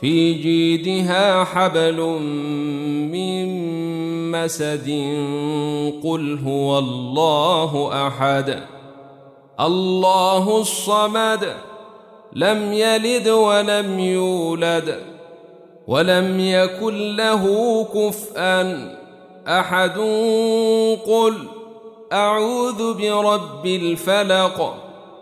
في جيدها حبل من مسد قل هو الله أحد. الله الصمد لم يلد ولم يولد ولم يكن له كفءا أحد. قل أعوذ برب الفلق